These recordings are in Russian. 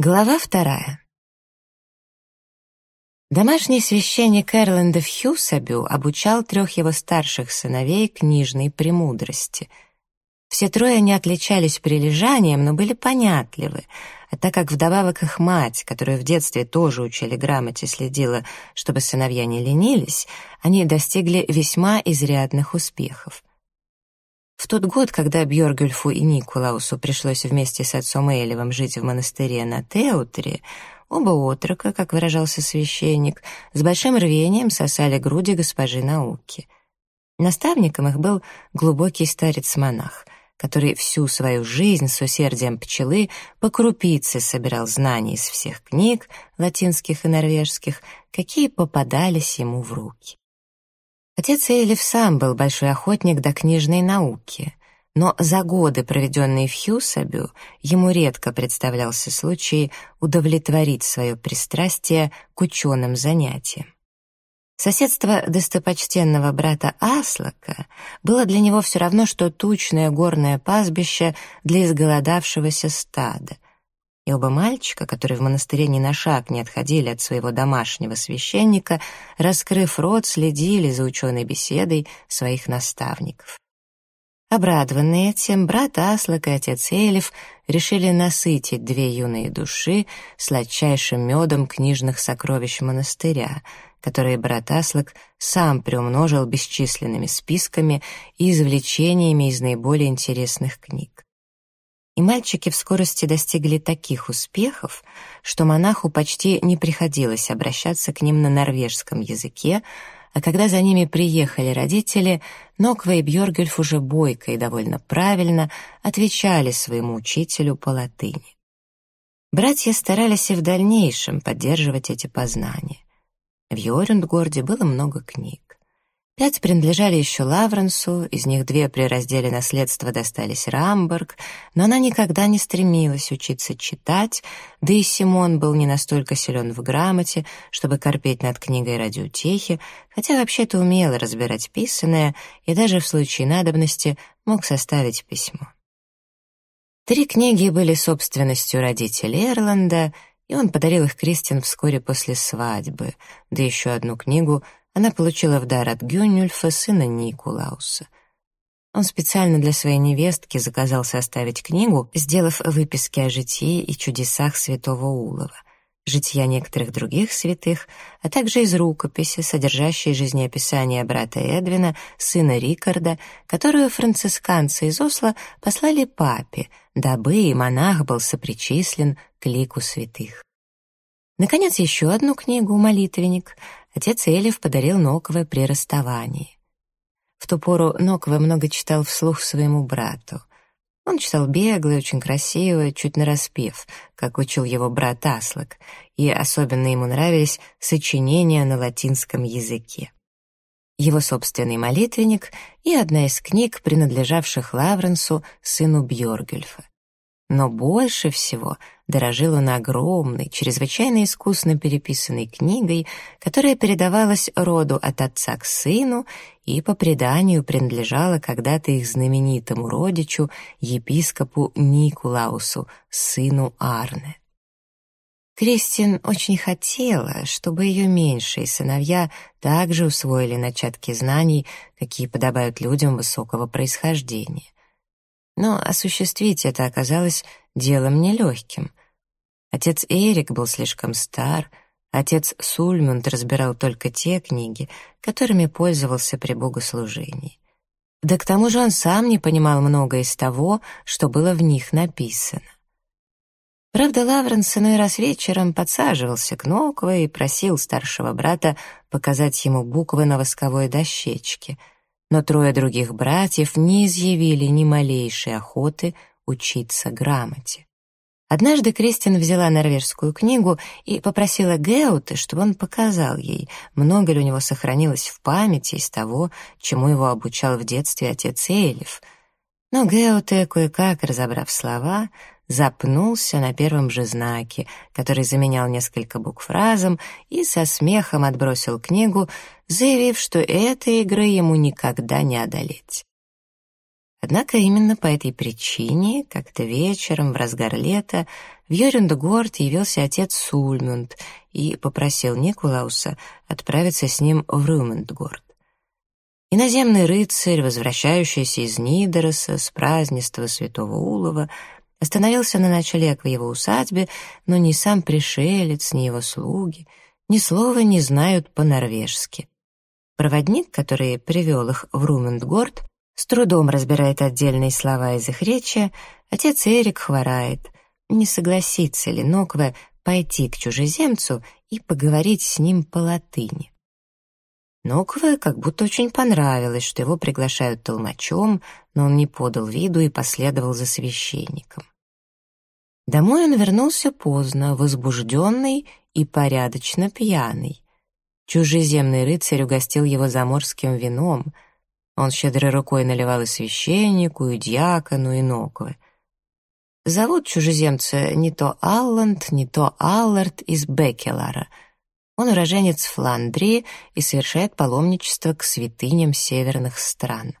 Глава вторая. Домашний священник Эрландов Хьюсабю обучал трех его старших сыновей книжной премудрости. Все трое не отличались прилежанием, но были понятливы, а так как вдобавок их мать, которую в детстве тоже учили грамоте, следила, чтобы сыновья не ленились, они достигли весьма изрядных успехов. В тот год, когда Бьоргюльфу и Никулаусу пришлось вместе с отцом Элевым жить в монастыре на Теутре, оба отрока, как выражался священник, с большим рвением сосали груди госпожи науки. Наставником их был глубокий старец-монах, который всю свою жизнь с усердием пчелы по крупице собирал знаний из всех книг, латинских и норвежских, какие попадались ему в руки. Отец Эйлиф сам был большой охотник до книжной науки, но за годы, проведенные в Хьюсабю, ему редко представлялся случай удовлетворить свое пристрастие к ученым занятиям. Соседство достопочтенного брата Аслака было для него все равно, что тучное горное пастбище для изголодавшегося стада — и оба мальчика, которые в монастыре ни на шаг не отходили от своего домашнего священника, раскрыв рот, следили за ученой беседой своих наставников. Обрадованные этим, брат Аслак и отец Элев решили насытить две юные души сладчайшим медом книжных сокровищ монастыря, которые брат Аслак сам приумножил бесчисленными списками и извлечениями из наиболее интересных книг и мальчики в скорости достигли таких успехов, что монаху почти не приходилось обращаться к ним на норвежском языке, а когда за ними приехали родители, Ноква и Бьоргюльф уже бойко и довольно правильно отвечали своему учителю по латыни. Братья старались и в дальнейшем поддерживать эти познания. В Йорюндгорде было много книг. Пять принадлежали еще Лавренсу, из них две при разделе наследства достались Рамберг, но она никогда не стремилась учиться читать, да и Симон был не настолько силен в грамоте, чтобы корпеть над книгой ради утехи, хотя вообще-то умел разбирать писанное и даже в случае надобности мог составить письмо. Три книги были собственностью родителей Эрланда, и он подарил их Кристин вскоре после свадьбы, да еще одну книгу — она получила в дар от Гюнюльфа сына Никулауса. Он специально для своей невестки заказал составить книгу, сделав выписки о житии и чудесах святого Улова, жития некоторых других святых, а также из рукописи, содержащей жизнеописание брата Эдвина, сына Рикарда, которую францисканцы из Осло послали папе, дабы и монах был сопричислен к лику святых. Наконец, еще одну книгу «Молитвенник» отец Элев подарил Нокове при расставании. В ту пору Нокове много читал вслух своему брату. Он читал бегло и очень красиво, чуть нараспев, как учил его брат Аслак, и особенно ему нравились сочинения на латинском языке. Его собственный молитвенник и одна из книг, принадлежавших Лавренсу, сыну Бьоргюльфа. Но больше всего дорожил он огромной, чрезвычайно искусно переписанной книгой, которая передавалась роду от отца к сыну и по преданию принадлежала когда-то их знаменитому родичу, епископу Никулаусу, сыну Арне. Кристин очень хотела, чтобы ее меньшие сыновья также усвоили начатки знаний, какие подобают людям высокого происхождения. Но осуществить это оказалось делом нелегким. Отец Эрик был слишком стар, отец Сульмунд разбирал только те книги, которыми пользовался при богослужении. Да к тому же он сам не понимал многое из того, что было в них написано. Правда, Лавренс иной раз вечером подсаживался к Нокве и просил старшего брата показать ему буквы на восковой дощечке — но трое других братьев не изъявили ни малейшей охоты учиться грамоте. Однажды Кристин взяла норвежскую книгу и попросила Геута, чтобы он показал ей, много ли у него сохранилось в памяти из того, чему его обучал в детстве отец Эйлиф. Но Геуте, кое-как разобрав слова, запнулся на первом же знаке, который заменял несколько букв разом, и со смехом отбросил книгу, заявив, что этой игры ему никогда не одолеть. Однако именно по этой причине, как-то вечером, в разгар лета, в Йорюндгорд явился отец Сульмунд и попросил Никулауса отправиться с ним в Румендгорд. Иноземный рыцарь, возвращающийся из Нидероса с празднества святого Улова, остановился на ночлег в его усадьбе, но ни сам пришелец, ни его слуги ни слова не знают по-норвежски. Проводник, который привел их в Румендгорд, с трудом разбирает отдельные слова из их речи, отец Эрик хворает. Не согласится ли Нокве пойти к чужеземцу и поговорить с ним по латыни? Нокве как будто очень понравилось, что его приглашают толмачом, но он не подал виду и последовал за священником. Домой он вернулся поздно, возбужденный и порядочно пьяный. Чужеземный рыцарь угостил его заморским вином — он щедрой рукой наливал и священнику, и дьякону, и Нокве. Зовут чужеземца не то Алланд, не то Аллард из Бекелара. Он уроженец Фландрии и совершает паломничество к святыням северных стран.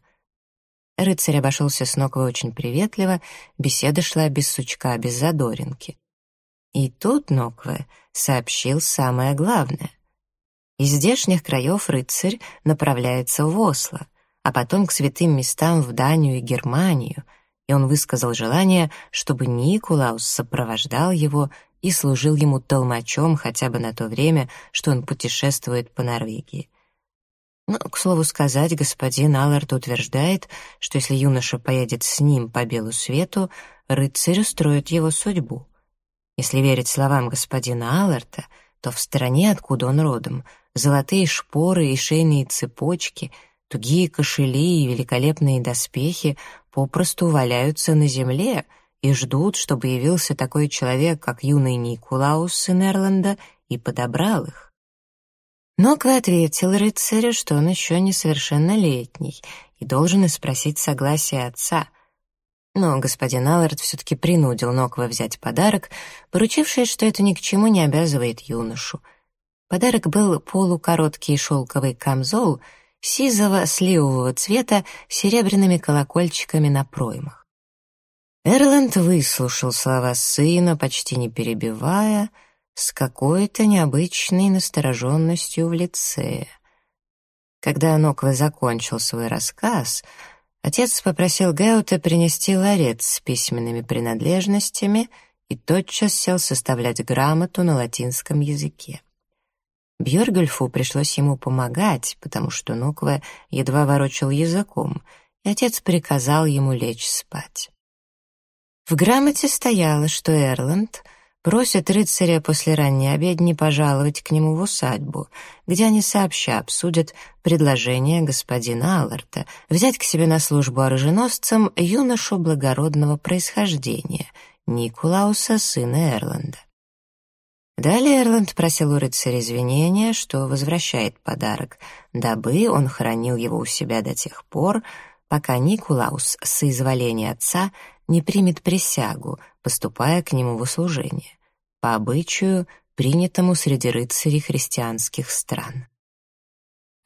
Рыцарь обошелся с Ноквой очень приветливо, беседа шла без сучка, без задоринки. И тут Нокве сообщил самое главное. Из здешних краев рыцарь направляется в Осло — а потом к святым местам в Данию и Германию, и он высказал желание, чтобы Никулаус сопровождал его и служил ему толмачом хотя бы на то время, что он путешествует по Норвегии. Но, к слову сказать, господин Аллард утверждает, что если юноша поедет с ним по белу свету, рыцарь устроит его судьбу. Если верить словам господина Алларда, то в стране, откуда он родом, золотые шпоры и шейные цепочки — Тугие кошели и великолепные доспехи попросту валяются на земле и ждут, чтобы явился такой человек, как юный Никулаус сын Эрланда, и подобрал их. Нокве ответил рыцарю, что он еще несовершеннолетний и должен спросить согласия отца. Но господин Аллард все-таки принудил Нокве взять подарок, поручившись, что это ни к чему не обязывает юношу. Подарок был полукороткий шелковый камзол — сизого сливового цвета с серебряными колокольчиками на проймах. Эрланд выслушал слова сына, почти не перебивая, с какой-то необычной настороженностью в лице. Когда Нокве закончил свой рассказ, отец попросил Геута принести ларец с письменными принадлежностями и тотчас сел составлять грамоту на латинском языке. Бьоргельфу пришлось ему помогать, потому что Нокве едва ворочал языком, и отец приказал ему лечь спать. В грамоте стояло, что Эрланд просит рыцаря после ранней обедни пожаловать к нему в усадьбу, где они сообща обсудят предложение господина Алларта взять к себе на службу оруженосцам юношу благородного происхождения, Никулауса, сына Эрланда. Далее Эрланд просил у рыцаря извинения, что возвращает подарок, дабы он хранил его у себя до тех пор, пока Никулаус с соизволения отца не примет присягу, поступая к нему в услужение, по обычаю, принятому среди рыцарей христианских стран.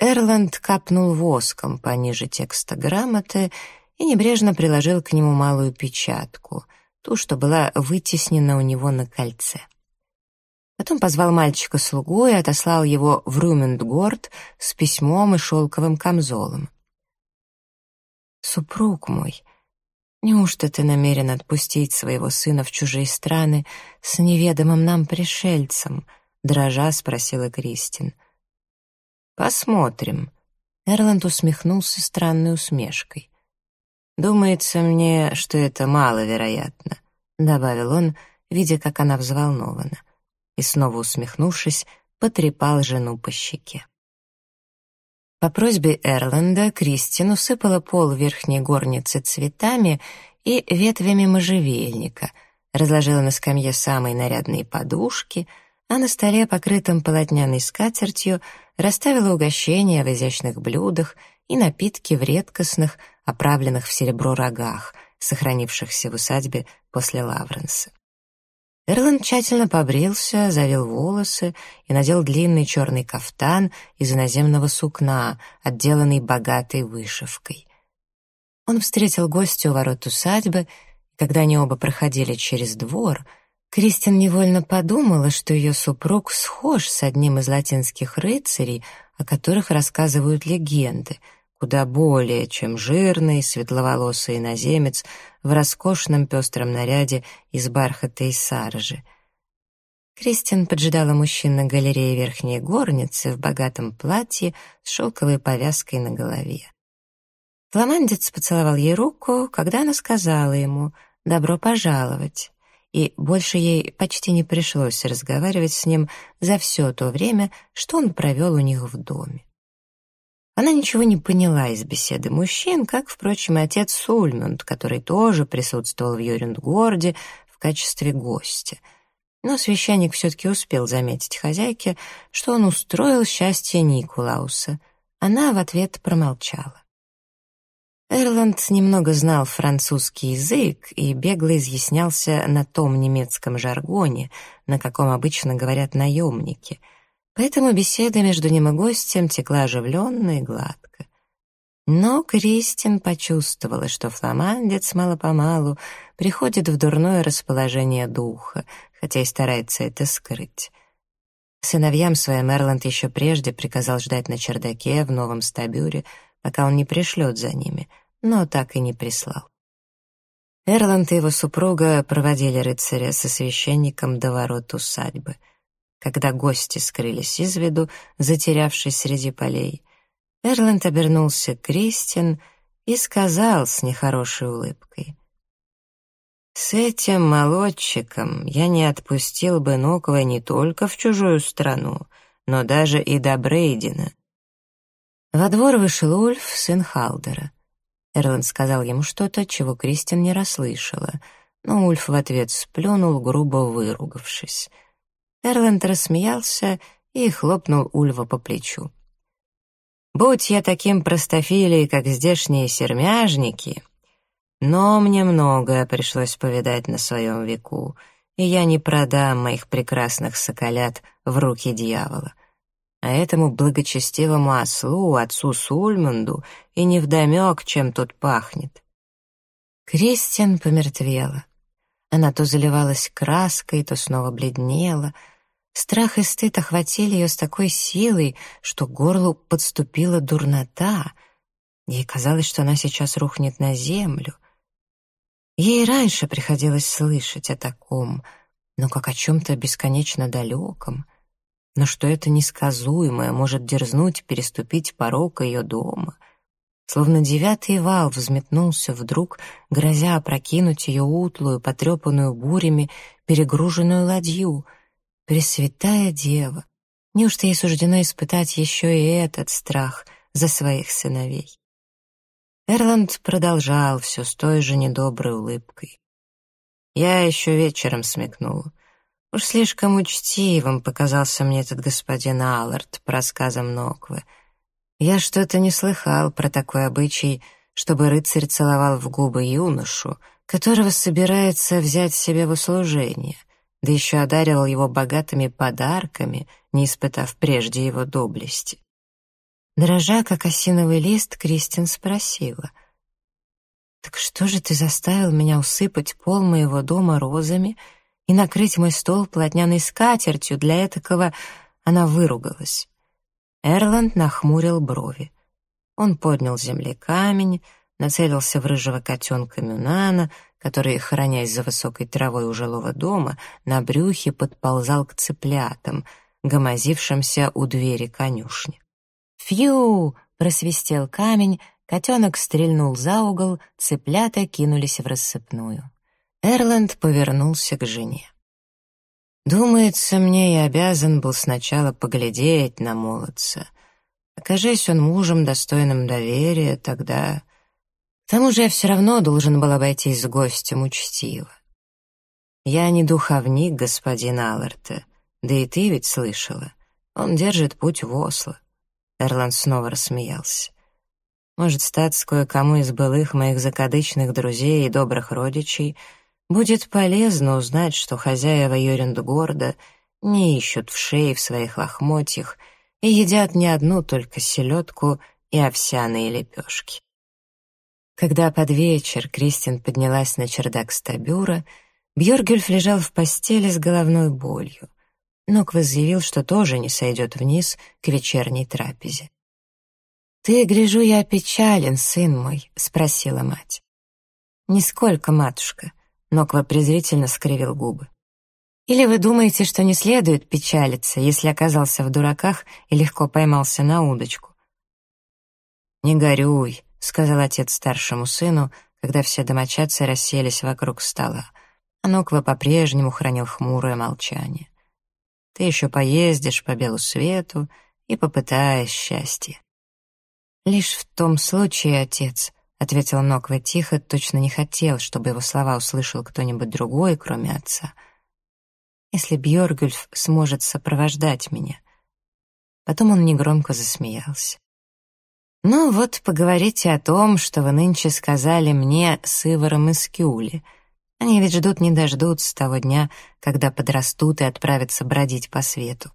Эрланд капнул воском пониже текста грамоты и небрежно приложил к нему малую печатку, ту, что была вытеснена у него на кольце. Потом позвал мальчика-слугу и отослал его в Румендгорд с письмом и шелковым камзолом. «Супруг мой, неужто ты намерен отпустить своего сына в чужие страны с неведомым нам пришельцем?» — дрожа спросила Кристин. «Посмотрим». Эрланд усмехнулся странной усмешкой. «Думается мне, что это маловероятно», — добавил он, видя, как она взволнована и, снова усмехнувшись, потрепал жену по щеке. По просьбе Эрланда Кристин усыпала пол верхней горницы цветами и ветвями можжевельника, разложила на скамье самые нарядные подушки, а на столе, покрытом полотняной скатертью, расставила угощения в изящных блюдах и напитки в редкостных, оправленных в серебро рогах, сохранившихся в усадьбе после Лавренса. Эрланд тщательно побрился, завел волосы и надел длинный черный кафтан из иноземного сукна, отделанный богатой вышивкой. Он встретил гостя у ворот усадьбы, и когда они оба проходили через двор, Кристин невольно подумала, что ее супруг схож с одним из латинских рыцарей, о которых рассказывают легенды, куда более, чем жирный, светловолосый иноземец в роскошном пестром наряде из бархата и саржи. Кристин поджидала мужчин на галерее верхней горницы в богатом платье с шелковой повязкой на голове. Фламандец поцеловал ей руку, когда она сказала ему «добро пожаловать», и больше ей почти не пришлось разговаривать с ним за все то время, что он провел у них в доме. Она ничего не поняла из беседы мужчин, как, впрочем, и отец Сульмунд, который тоже присутствовал в Юриндгорде в качестве гостя. Но священник все-таки успел заметить хозяйке, что он устроил счастье Никулауса. Она в ответ промолчала. Эрланд немного знал французский язык и бегло изъяснялся на том немецком жаргоне, на каком обычно говорят наемники, поэтому беседа между ним и гостем текла оживленно и гладко. Но Кристин почувствовала, что фламандец мало-помалу приходит в дурное расположение духа, хотя и старается это скрыть. Сыновьям своим Эрланд еще прежде приказал ждать на чердаке в новом стабюре, пока он не пришлет за ними — но так и не прислал. Эрланд и его супруга проводили рыцаря со священником до ворот усадьбы. Когда гости скрылись из виду, затерявшись среди полей, Эрланд обернулся к Кристин и сказал с нехорошей улыбкой. «С этим молодчиком я не отпустил бы Нокова не только в чужую страну, но даже и до Брейдена». Во двор вышел Ульф, сын Халдера. Эрланд сказал ему что-то, чего Кристин не расслышала, но Ульф в ответ сплюнул, грубо выругавшись. Эрланд рассмеялся и хлопнул Ульва по плечу. «Будь я таким простофилей, как здешние сермяжники, но мне многое пришлось повидать на своем веку, и я не продам моих прекрасных соколят в руки дьявола а этому благочестивому ослу, отцу Сульмунду, и невдомек, чем тут пахнет. Кристиан помертвела. Она то заливалась краской, то снова бледнела. Страх и стыд охватили ее с такой силой, что к горлу подступила дурнота. Ей казалось, что она сейчас рухнет на землю. Ей раньше приходилось слышать о таком, но как о чем-то бесконечно далеком — но что это несказуемое может дерзнуть переступить порог ее дома. Словно девятый вал взметнулся вдруг, грозя опрокинуть ее утлую, потрепанную бурями, перегруженную ладью. Пресвятая Дева! Неужто ей суждено испытать еще и этот страх за своих сыновей? Эрланд продолжал все с той же недоброй улыбкой. Я еще вечером смекнул. Уж слишком учтивым показался мне этот господин Аллард по рассказам Ноквы. Я что-то не слыхал про такой обычай, чтобы рыцарь целовал в губы юношу, которого собирается взять себе в услужение, да еще одаривал его богатыми подарками, не испытав прежде его доблести. Дрожа, как осиновый лист, Кристин спросила. «Так что же ты заставил меня усыпать пол моего дома розами?» и накрыть мой стол плотняной скатертью, для этакого она выругалась. Эрланд нахмурил брови. Он поднял земли камень, нацелился в рыжего котенка Мюнана, который, хоронясь за высокой травой у жилого дома, на брюхе подползал к цыплятам, гомозившимся у двери конюшни. «Фью!» — просвистел камень, котенок стрельнул за угол, цыплята кинулись в рассыпную. Эрланд повернулся к жене. «Думается, мне я обязан был сначала поглядеть на молодца. Окажись он мужем, достойным доверия, тогда... К тому же я все равно должен был обойтись с гостем учтиво. Я не духовник, господин Алларте, да и ты ведь слышала. Он держит путь в Осло». Эрланд снова рассмеялся. «Может, статься кое-кому из былых моих закадычных друзей и добрых родичей — Будет полезно узнать, что хозяева Йорюндгорда не ищут в шее в своих лохмотьях и едят не одну только селедку и овсяные лепешки. Когда под вечер Кристин поднялась на чердак стабюра, Бьоргюльф лежал в постели с головной болью. Ноквас заявил, что тоже не сойдет вниз к вечерней трапезе. «Ты, гляжу, я опечален, сын мой?» — спросила мать. «Нисколько, матушка», — Ноква презрительно скривил губы. «Или вы думаете, что не следует печалиться, если оказался в дураках и легко поймался на удочку?» «Не горюй», — сказал отец старшему сыну, когда все домочадцы расселись вокруг стола, Ноква по-прежнему хранил хмурое молчание. «Ты еще поездишь по белу свету и попытаешь счастье». «Лишь в том случае, отец», — ответил Ноква тихо, точно не хотел, чтобы его слова услышал кто-нибудь другой, кроме отца. «Если Бьоргюльф сможет сопровождать меня». Потом он негромко засмеялся. «Ну вот, поговорите о том, что вы нынче сказали мне с Иваром из Кюли. Они ведь ждут не дождутся того дня, когда подрастут и отправятся бродить по свету».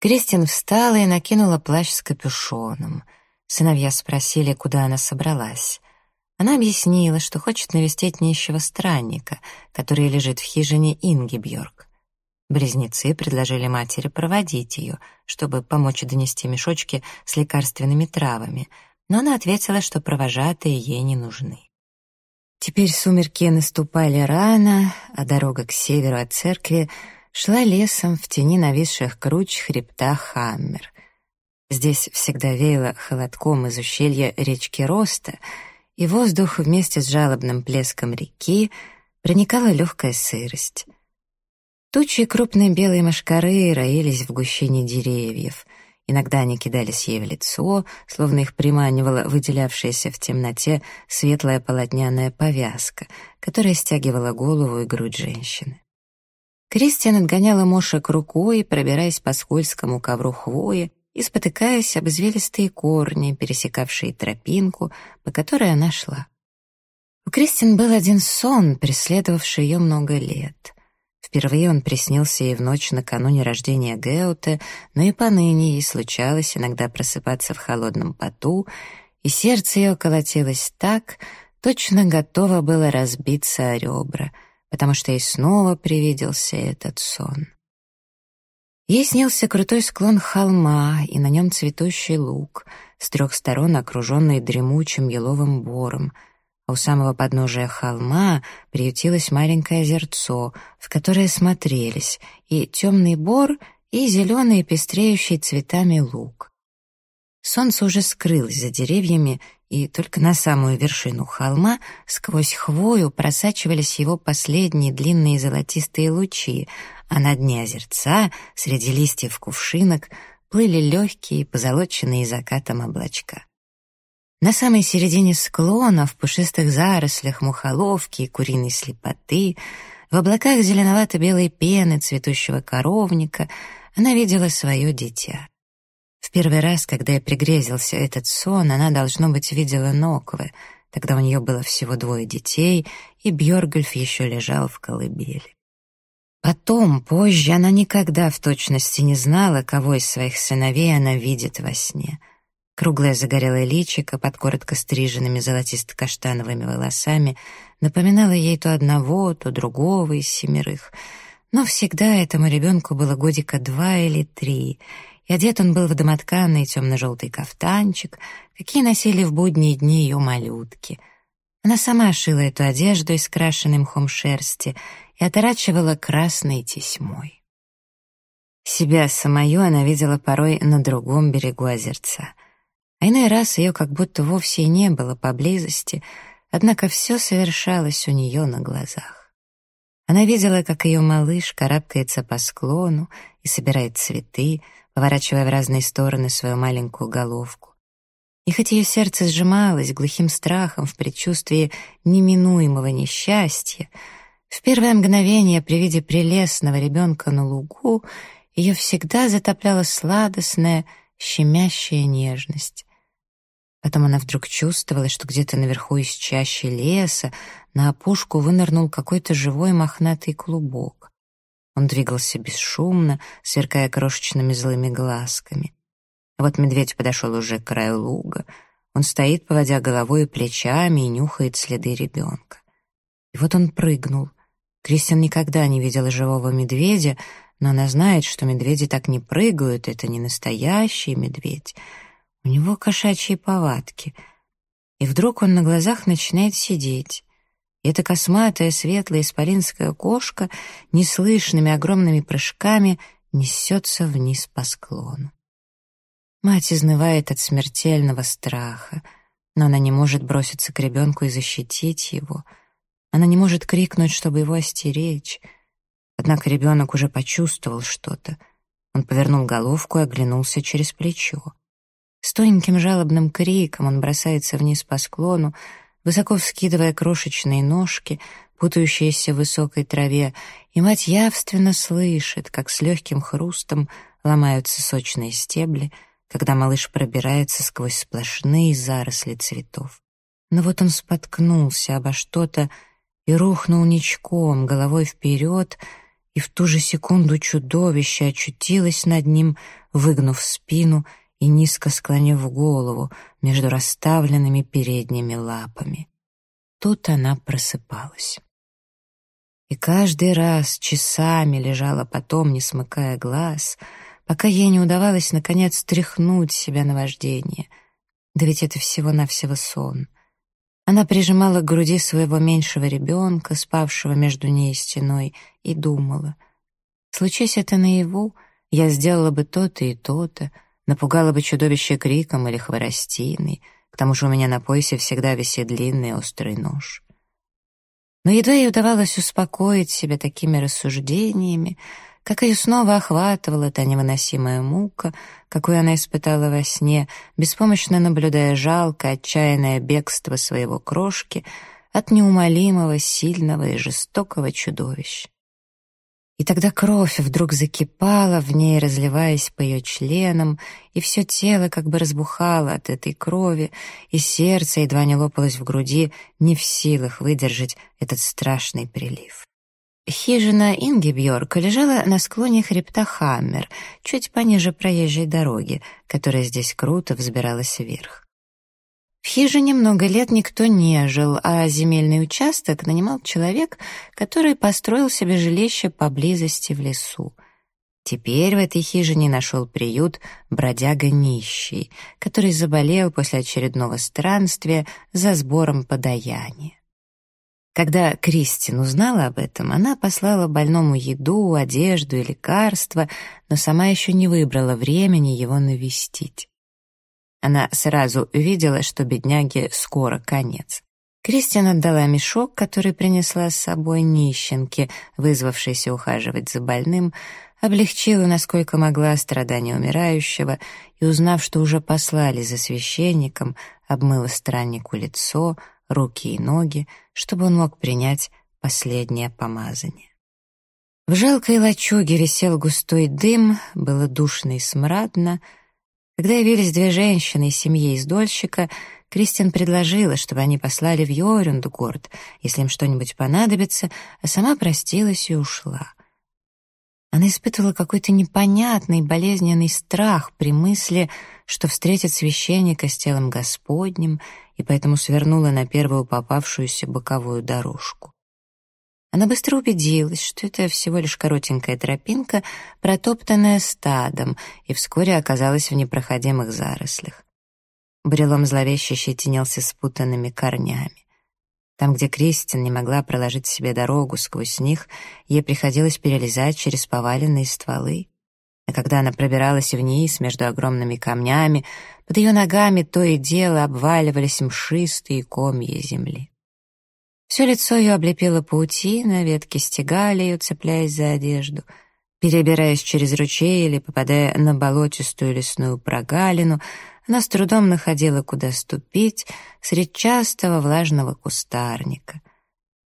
Кристин встала и накинула плащ с капюшоном. Сыновья спросили, куда она собралась. Она объяснила, что хочет навестить нищего странника, который лежит в хижине Инги Бьорк. Близнецы предложили матери проводить ее, чтобы помочь донести мешочки с лекарственными травами, но она ответила, что провожатые ей не нужны. Теперь сумерки наступали рано, а дорога к северу от церкви шла лесом в тени нависших круч хребта Хаммер. Здесь всегда веяло холодком из ущелья речки Роста, и воздух вместе с жалобным плеском реки проникала легкая сырость. Тучи крупной белой мошкары роились в гущине деревьев. Иногда они кидались ей в лицо, словно их приманивала выделявшаяся в темноте светлая полотняная повязка, которая стягивала голову и грудь женщины. Кристиан отгоняла мошек рукой, пробираясь по скользкому ковру хвои и спотыкаясь об извилистые корни, пересекавшие тропинку, по которой она шла. У Кристин был один сон, преследовавший ее много лет. Впервые он приснился ей в ночь накануне рождения Геута, но и поныне ей случалось иногда просыпаться в холодном поту, и сердце ее колотилось так, точно готово было разбиться о ребра, потому что ей снова привиделся этот сон. Ей снился крутой склон холма, и на нем цветущий луг, с трех сторон окруженный дремучим еловым бором — а у самого подножия холма приютилось маленькое озерцо, в которое смотрелись и темный бор, и зеленый пестреющий цветами луг. Солнце уже скрылось за деревьями, и только на самую вершину холма сквозь хвою просачивались его последние длинные золотистые лучи, а на дне озерца, среди листьев кувшинок, плыли легкие, позолоченные закатом облачка. На самой середине склона, в пушистых зарослях мухоловки и куриной слепоты, в облаках зеленовато-белой пены цветущего коровника, она видела свое дитя. В первый раз, когда я пригрезился этот сон, она, должно быть, видела Ноквы. Тогда у нее было всего двое детей, и Бьоргульф еще лежал в колыбели. Потом, позже, она никогда в точности не знала, кого из своих сыновей она видит во сне — Круглое загорелое личико под коротко стриженными золотисто-каштановыми волосами напоминало ей то одного, то другого из семерых. Но всегда этому ребенку было годика два или три, и одет он был в домотканный темно-желтый кафтанчик, какие носили в будние дни ее малютки. Она сама шила эту одежду из крашенной мхом шерсти и оторачивала красной тесьмой. Себя самую она видела порой на другом берегу озерца — а иной раз ее как будто вовсе и не было поблизости, однако все совершалось у нее на глазах. Она видела, как ее малыш карабкается по склону и собирает цветы, поворачивая в разные стороны свою маленькую головку. И хоть ее сердце сжималось глухим страхом в предчувствии неминуемого несчастья, в первое мгновение при виде прелестного ребенка на лугу ее всегда затопляла сладостная, щемящая нежность. Потом она вдруг чувствовала, что где-то наверху из чащи леса на опушку вынырнул какой-то живой мохнатый клубок. Он двигался бесшумно, сверкая крошечными злыми глазками. Вот медведь подошел уже к краю луга. Он стоит, поводя головой и плечами, и нюхает следы ребенка. И вот он прыгнул. Кристиан никогда не видела живого медведя, но она знает, что медведи так не прыгают, это не настоящий медведь. У него кошачьи повадки. И вдруг он на глазах начинает сидеть. И эта косматая, светлая исполинская кошка неслышными огромными прыжками несется вниз по склону. Мать изнывает от смертельного страха, но она не может броситься к ребенку и защитить его. Она не может крикнуть, чтобы его остеречь. Однако ребенок уже почувствовал что-то. Он повернул головку и оглянулся через плечо. С тоненьким жалобным криком он бросается вниз по склону, высоко вскидывая крошечные ножки, путающиеся в высокой траве, и мать явственно слышит, как с легким хрустом ломаются сочные стебли — когда малыш пробирается сквозь сплошные заросли цветов. Но вот он споткнулся обо что-то и рухнул ничком, головой вперед, и в ту же секунду чудовище очутилось над ним, выгнув спину и низко склонив голову между расставленными передними лапами. Тут она просыпалась. И каждый раз часами лежала потом, не смыкая глаз — пока ей не удавалось, наконец, стряхнуть себя на вождение. Да ведь это всего-навсего сон. Она прижимала к груди своего меньшего ребенка, спавшего между ней и стеной, и думала. Случись это наяву, я сделала бы то-то и то-то, напугала бы чудовище криком или хворостиной, к тому же у меня на поясе всегда висит длинный острый нож. Но едва ей удавалось успокоить себя такими рассуждениями, как ее снова охватывала та невыносимая мука, какую она испытала во сне, беспомощно наблюдая жалкое, отчаянное бегство своего крошки от неумолимого, сильного и жестокого чудовища. И тогда кровь вдруг закипала в ней, разливаясь по ее членам, и все тело как бы разбухало от этой крови, и сердце едва не лопалось в груди, не в силах выдержать этот страшный прилив. Хижина Ингебьорка лежала на склоне хребта Хаммер, чуть пониже проезжей дороги, которая здесь круто взбиралась вверх. В хижине много лет никто не жил, а земельный участок нанимал человек, который построил себе жилище поблизости в лесу. Теперь в этой хижине нашел приют бродяга нищий, который заболел после очередного странствия за сбором подаяния. Когда Кристин узнала об этом, она послала больному еду, одежду и лекарства, но сама еще не выбрала времени его навестить. Она сразу увидела, что бедняге скоро конец. Кристин отдала мешок, который принесла с собой нищенке, вызвавшейся ухаживать за больным, облегчила, насколько могла, страдания умирающего и, узнав, что уже послали за священником, обмыла страннику лицо — руки и ноги, чтобы он мог принять последнее помазание. В жалкой лачуге висел густой дым, было душно и смрадно. Когда явились две женщины из семьи издольщика, Кристин предложила, чтобы они послали в Йорюндгорд, если им что-нибудь понадобится, а сама простилась и ушла. Она испытывала какой-то непонятный болезненный страх при мысли, что встретит священника с телом Господним, и поэтому свернула на первую попавшуюся боковую дорожку. Она быстро убедилась, что это всего лишь коротенькая тропинка, протоптанная стадом, и вскоре оказалась в непроходимых зарослях. Брелом зловеще щетинился спутанными корнями. Там, где Кристин не могла проложить себе дорогу сквозь них, ей приходилось перелезать через поваленные стволы. А когда она пробиралась вниз между огромными камнями, под ее ногами то и дело обваливались мшистые комья земли. Все лицо ее облепило паутина, ветки стегали ее, цепляясь за одежду. Перебираясь через ручей или попадая на болотистую лесную прогалину, она с трудом находила, куда ступить, средь частого влажного кустарника.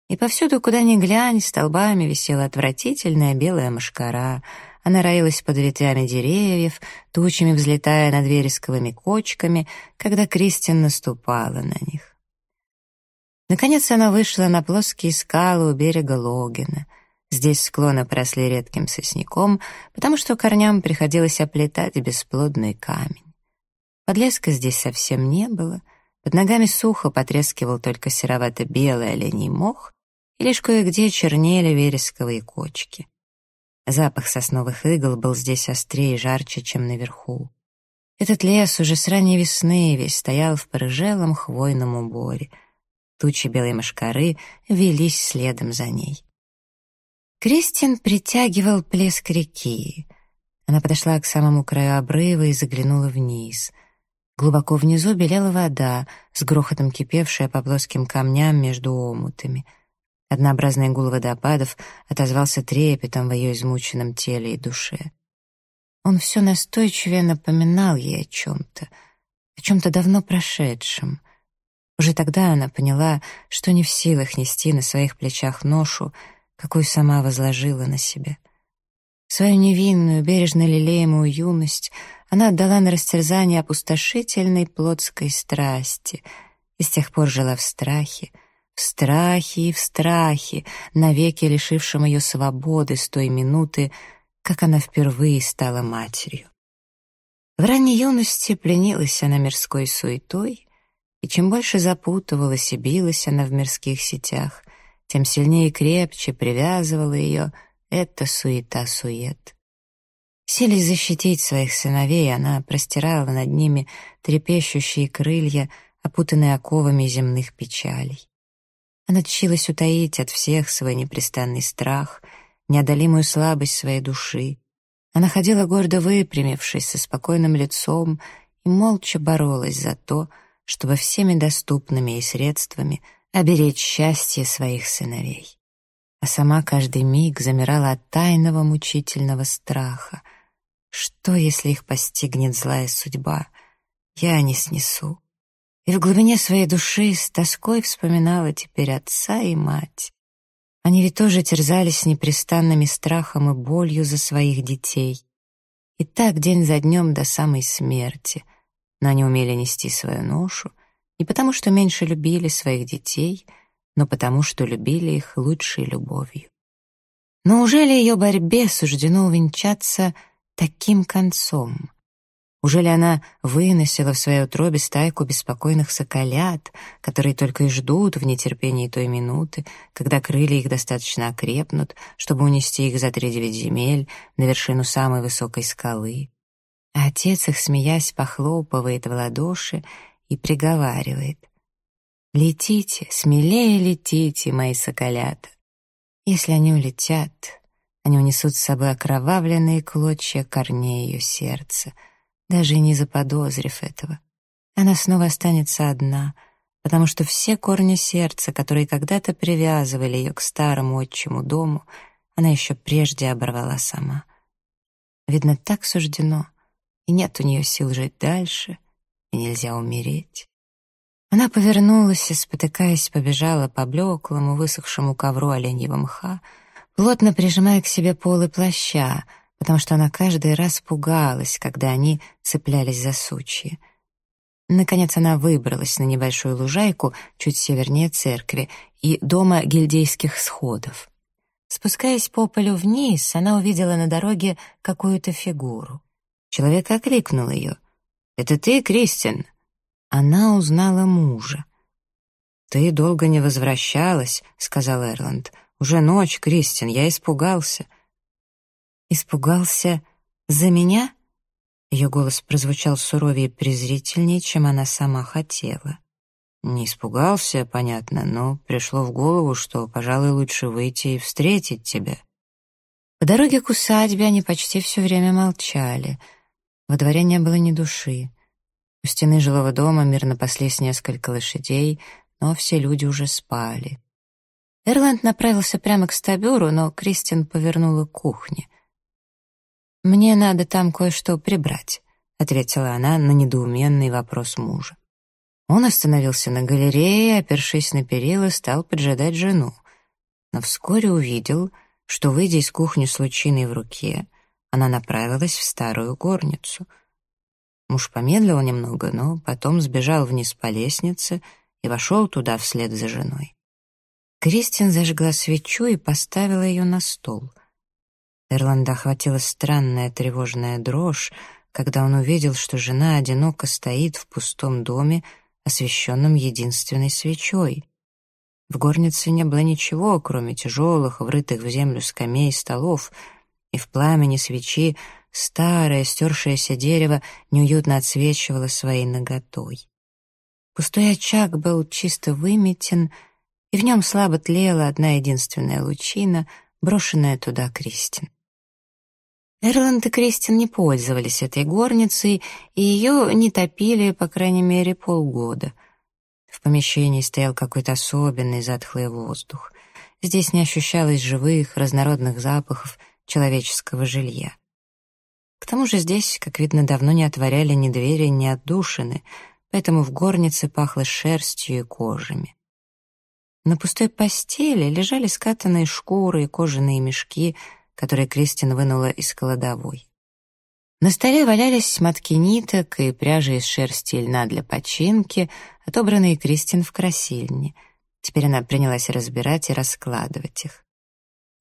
И повсюду, куда ни глянь, столбами висела отвратительная белая мошкара. Она роилась под ветвями деревьев, тучами взлетая над вересковыми кочками, когда Кристин наступала на них. Наконец она вышла на плоские скалы у берега Логина. Здесь склоны поросли редким сосняком, потому что корням приходилось оплетать бесплодный камень. Подлеска здесь совсем не было, под ногами сухо потрескивал только серовато-белый оленей мох, и лишь кое-где чернели вересковые кочки. Запах сосновых игл был здесь острее и жарче, чем наверху. Этот лес уже с ранней весны весь стоял в порыжелом хвойном уборе. Тучи белой мошкары велись следом за ней. Кристин притягивал плеск реки. Она подошла к самому краю обрыва и заглянула вниз. Глубоко внизу белела вода, с грохотом кипевшая по плоским камням между омутами. Однообразный гул водопадов отозвался трепетом в ее измученном теле и душе. Он все настойчивее напоминал ей о чем-то, о чем-то давно прошедшем. Уже тогда она поняла, что не в силах нести на своих плечах ношу, какую сама возложила на себя. Свою невинную, бережно лелеемую юность она отдала на растерзание опустошительной плотской страсти и с тех пор жила в страхе, в страхе и в страхе, навеки лишившем ее свободы с той минуты, как она впервые стала матерью. В ранней юности пленилась она мирской суетой, и чем больше запутывалась и билась она в мирских сетях, тем сильнее и крепче привязывала ее эта суета-сует. Силясь защитить своих сыновей, она простирала над ними трепещущие крылья, опутанные оковами земных печалей. Она тщилась утаить от всех свой непрестанный страх, неодолимую слабость своей души. Она ходила гордо выпрямившись, со спокойным лицом, и молча боролась за то, чтобы всеми доступными ей средствами — оберечь счастье своих сыновей. А сама каждый миг замирала от тайного мучительного страха. Что, если их постигнет злая судьба? Я не снесу. И в глубине своей души с тоской вспоминала теперь отца и мать. Они ведь тоже терзались непрестанными страхом и болью за своих детей. И так день за днем до самой смерти. Но они умели нести свою ношу — не потому, что меньше любили своих детей, но потому, что любили их лучшей любовью. Но уже ли ее борьбе суждено увенчаться таким концом? Уже ли она выносила в своей утробе стайку беспокойных соколят, которые только и ждут в нетерпении той минуты, когда крылья их достаточно окрепнут, чтобы унести их за три девять земель на вершину самой высокой скалы? А отец их, смеясь, похлопывает в ладоши и приговаривает. «Летите, смелее летите, мои соколята. Если они улетят, они унесут с собой окровавленные клочья корней ее сердца, даже не заподозрив этого. Она снова останется одна, потому что все корни сердца, которые когда-то привязывали ее к старому отчему дому, она еще прежде оборвала сама. Видно, так суждено, и нет у нее сил жить дальше — и нельзя умереть. Она повернулась и, спотыкаясь, побежала по блеклому, высохшему ковру оленьего мха, плотно прижимая к себе полы плаща, потому что она каждый раз пугалась, когда они цеплялись за сучьи. Наконец она выбралась на небольшую лужайку чуть севернее церкви и дома гильдейских сходов. Спускаясь по полю вниз, она увидела на дороге какую-то фигуру. Человек окликнул ее — «Это ты, Кристин?» Она узнала мужа. «Ты долго не возвращалась», — сказал Эрланд. «Уже ночь, Кристин, я испугался». «Испугался за меня?» Ее голос прозвучал суровее и презрительнее, чем она сама хотела. Не испугался, понятно, но пришло в голову, что, пожалуй, лучше выйти и встретить тебя. По дороге к усадьбе они почти все время молчали — во дворе не было ни души. У стены жилого дома мирно паслись несколько лошадей, но все люди уже спали. Эрланд направился прямо к стабюру, но Кристин повернула к кухне. «Мне надо там кое-что прибрать», — ответила она на недоуменный вопрос мужа. Он остановился на галерее, опершись на перила, стал поджидать жену. Но вскоре увидел, что, выйдя из кухни с лучиной в руке, она направилась в старую горницу. Муж помедлил немного, но потом сбежал вниз по лестнице и вошел туда вслед за женой. Кристин зажгла свечу и поставила ее на стол. Эрланда охватила странная тревожная дрожь, когда он увидел, что жена одиноко стоит в пустом доме, освещенном единственной свечой. В горнице не было ничего, кроме тяжелых, врытых в землю скамей и столов, и в пламени свечи старое, стершееся дерево неуютно отсвечивало своей наготой. Пустой очаг был чисто выметен, и в нем слабо тлела одна единственная лучина, брошенная туда Кристин. Эрланд и Кристин не пользовались этой горницей, и ее не топили, по крайней мере, полгода. В помещении стоял какой-то особенный затхлый воздух. Здесь не ощущалось живых, разнородных запахов человеческого жилья. К тому же здесь, как видно, давно не отворяли ни двери, ни отдушины, поэтому в горнице пахло шерстью и кожами. На пустой постели лежали скатанные шкуры и кожаные мешки — который Кристин вынула из кладовой. На столе валялись мотки ниток и пряжи из шерсти и льна для починки, отобранные Кристин в красильне. Теперь она принялась разбирать и раскладывать их.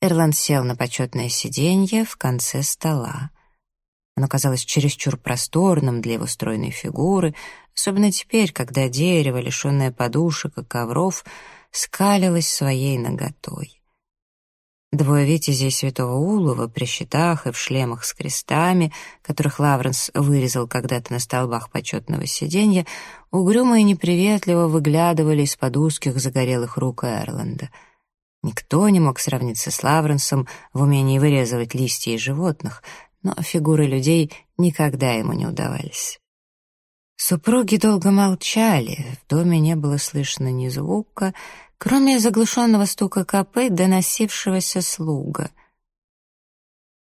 Эрланд сел на почетное сиденье в конце стола. Оно казалось чересчур просторным для его стройной фигуры, особенно теперь, когда дерево, лишенное подушек и ковров, скалилось своей наготой. Двое витязей святого Улова при щитах и в шлемах с крестами, которых Лавренс вырезал когда-то на столбах почетного сиденья, угрюмо и неприветливо выглядывали из-под узких загорелых рук Эрланда. Никто не мог сравниться с Лавренсом в умении вырезывать листья и животных, но фигуры людей никогда ему не удавались. Супруги долго молчали, в доме не было слышно ни звука, кроме заглушенного стука копыт, доносившегося слуга.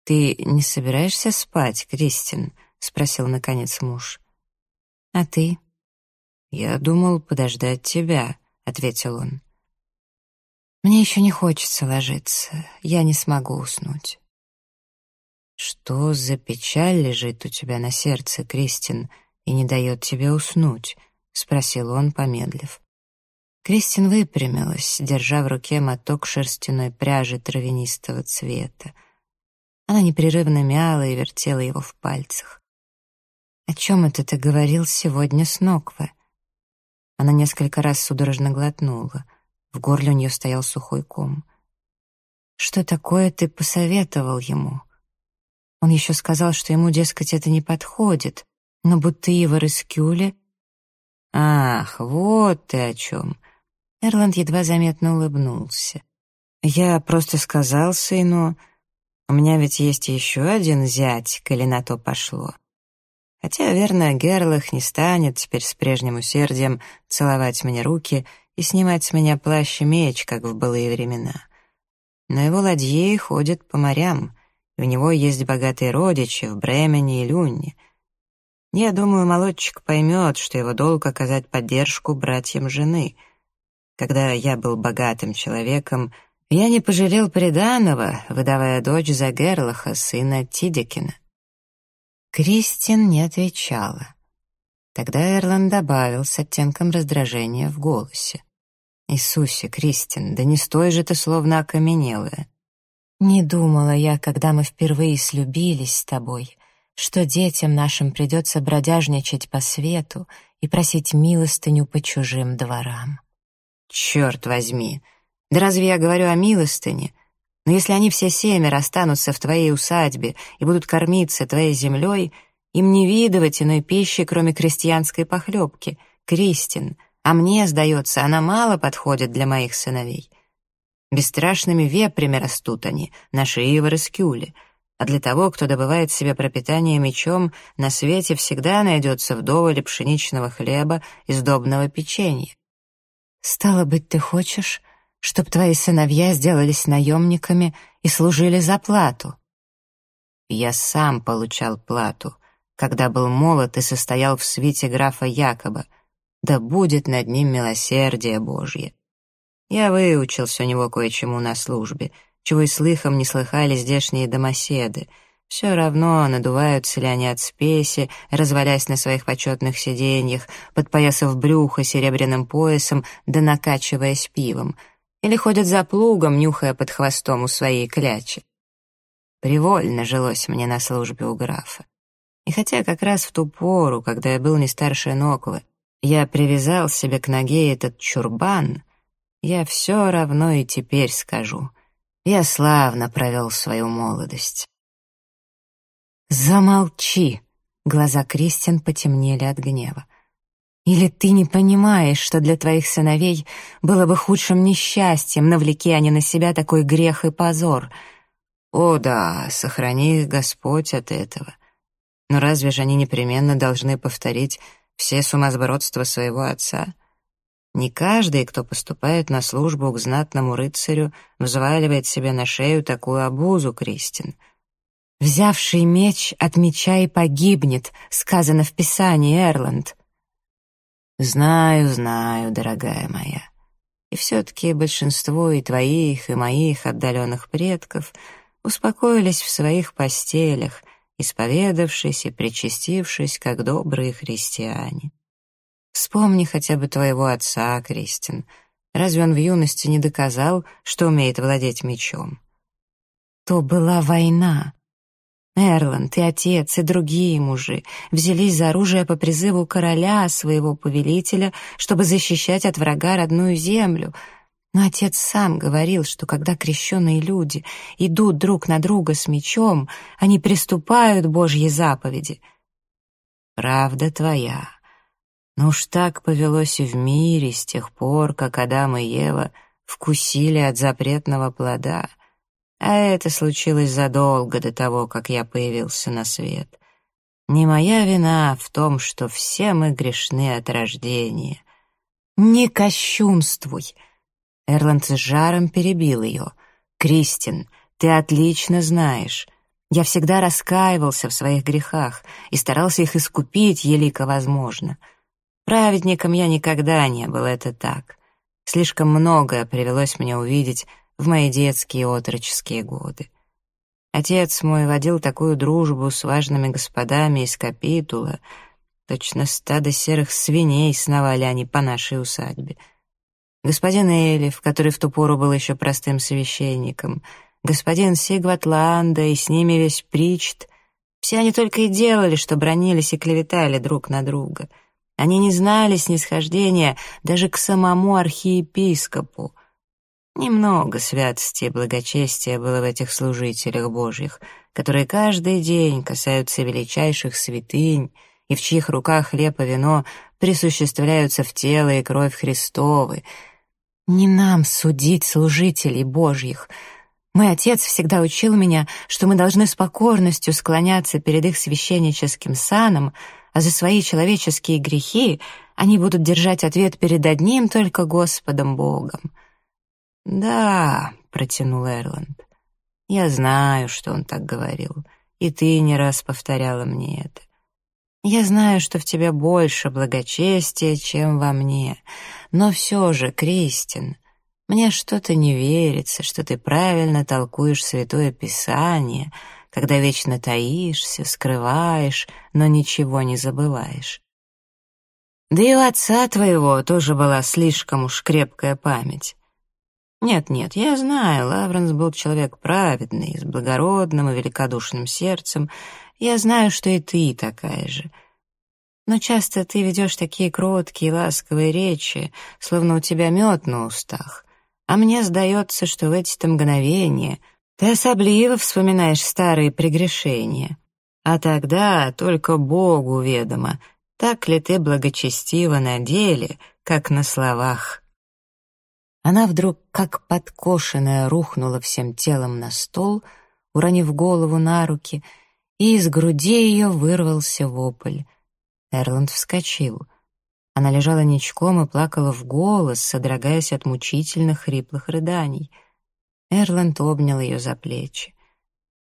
«Ты не собираешься спать, Кристин?» — спросил, наконец, муж. «А ты?» «Я думал подождать тебя», — ответил он. «Мне еще не хочется ложиться, я не смогу уснуть». «Что за печаль лежит у тебя на сердце, Кристин, и не дает тебе уснуть?» — спросил он, помедлив. Кристин выпрямилась, держа в руке моток шерстяной пряжи травянистого цвета. Она непрерывно мяла и вертела его в пальцах. «О чем это ты говорил сегодня с Нокве?» Она несколько раз судорожно глотнула. В горле у нее стоял сухой ком. «Что такое ты посоветовал ему?» Он еще сказал, что ему, дескать, это не подходит, но будто его Рыскюле... «Ах, вот ты о чем!» Эрланд едва заметно улыбнулся. «Я просто сказал сыну, у меня ведь есть еще один зять, коли на то пошло. Хотя, верно, Герлах не станет теперь с прежним усердием целовать мне руки и снимать с меня плащ и меч, как в былые времена. Но его ладьи ходят по морям, и у него есть богатые родичи в Бремене и Люнне. Я думаю, молодчик поймет, что его долг оказать поддержку братьям жены — когда я был богатым человеком, я не пожалел приданого, выдавая дочь за Герлаха, сына Тидикина. Кристин не отвечала. Тогда Эрлан добавил с оттенком раздражения в голосе. «Иисусе, Кристин, да не стой же ты словно окаменелая. Не думала я, когда мы впервые слюбились с тобой, что детям нашим придется бродяжничать по свету и просить милостыню по чужим дворам. Черт возьми! Да разве я говорю о милостыне? Но если они все семеро останутся в твоей усадьбе и будут кормиться твоей землей, им не видывать иной пищи, кроме крестьянской похлебки. Кристин, а мне, сдается, она мало подходит для моих сыновей. Бесстрашными вепрями растут они, наши ивы скюли. А для того, кто добывает себе пропитание мечом, на свете всегда найдется вдоволь пшеничного хлеба и сдобного печенья. «Стало быть, ты хочешь, чтобы твои сыновья сделались наемниками и служили за плату?» «Я сам получал плату, когда был молод и состоял в свите графа Якоба. Да будет над ним милосердие Божье. Я выучился у него кое-чему на службе, чего и слыхом не слыхали здешние домоседы — все равно, надуваются ли они от спеси, развалясь на своих почетных сиденьях, подпоясав брюхо серебряным поясом да накачиваясь пивом, или ходят за плугом, нюхая под хвостом у своей клячи. Привольно жилось мне на службе у графа. И хотя как раз в ту пору, когда я был не старше Ноквы, я привязал себе к ноге этот чурбан, я все равно и теперь скажу. Я славно провел свою молодость. «Замолчи!» — глаза Кристин потемнели от гнева. «Или ты не понимаешь, что для твоих сыновей было бы худшим несчастьем, навлеки они на себя такой грех и позор?» «О да, сохрани их Господь от этого. Но разве же они непременно должны повторить все сумасбродства своего отца? Не каждый, кто поступает на службу к знатному рыцарю, взваливает себе на шею такую обузу, Кристин. «Взявший меч от меча и погибнет», сказано в Писании, Эрланд. «Знаю, знаю, дорогая моя. И все-таки большинство и твоих, и моих отдаленных предков успокоились в своих постелях, исповедавшись и причастившись, как добрые христиане. Вспомни хотя бы твоего отца, Кристин. Разве он в юности не доказал, что умеет владеть мечом? То была война. Эрланд и отец, и другие мужи взялись за оружие по призыву короля, своего повелителя, чтобы защищать от врага родную землю. Но отец сам говорил, что когда крещенные люди идут друг на друга с мечом, они приступают Божьи заповеди. Правда твоя. Но уж так повелось и в мире с тех пор, как Адам и Ева вкусили от запретного плода. А это случилось задолго до того, как я появился на свет. Не моя вина в том, что все мы грешны от рождения. Не кощунствуй. Эрланд с жаром перебил ее. Кристин, ты отлично знаешь. Я всегда раскаивался в своих грехах и старался их искупить, елико возможно. — Праведником я никогда не был, это так. Слишком многое привелось мне увидеть в мои детские отроческие годы. Отец мой водил такую дружбу с важными господами из капитула, точно стадо серых свиней сновали они по нашей усадьбе. Господин Элиф, который в ту пору был еще простым священником, господин Сигватланда и с ними весь Причт, все они только и делали, что бронились и клеветали друг на друга — они не знали снисхождения даже к самому архиепископу. Немного святости и благочестия было в этих служителях Божьих, которые каждый день касаются величайших святынь и в чьих руках хлеб и вино присуществляются в тело и кровь Христовы. Не нам судить служителей Божьих. Мой отец всегда учил меня, что мы должны с покорностью склоняться перед их священническим саном, а за свои человеческие грехи они будут держать ответ перед одним только Господом Богом. «Да», — протянул Эрланд, — «я знаю, что он так говорил, и ты не раз повторяла мне это. Я знаю, что в тебе больше благочестия, чем во мне, но все же, Кристин, мне что-то не верится, что ты правильно толкуешь Святое Писание», когда вечно таишься, скрываешь, но ничего не забываешь. Да и у отца твоего тоже была слишком уж крепкая память. Нет-нет, я знаю, Лавренс был человек праведный, с благородным и великодушным сердцем. Я знаю, что и ты такая же. Но часто ты ведешь такие кроткие, ласковые речи, словно у тебя мед на устах. А мне сдается, что в эти-то мгновения ты особливо вспоминаешь старые прегрешения. А тогда только Богу ведомо, так ли ты благочестива на деле, как на словах. Она вдруг, как подкошенная, рухнула всем телом на стол, уронив голову на руки, и из груди ее вырвался вопль. Эрланд вскочил. Она лежала ничком и плакала в голос, содрогаясь от мучительных хриплых рыданий — Эрланд обнял ее за плечи.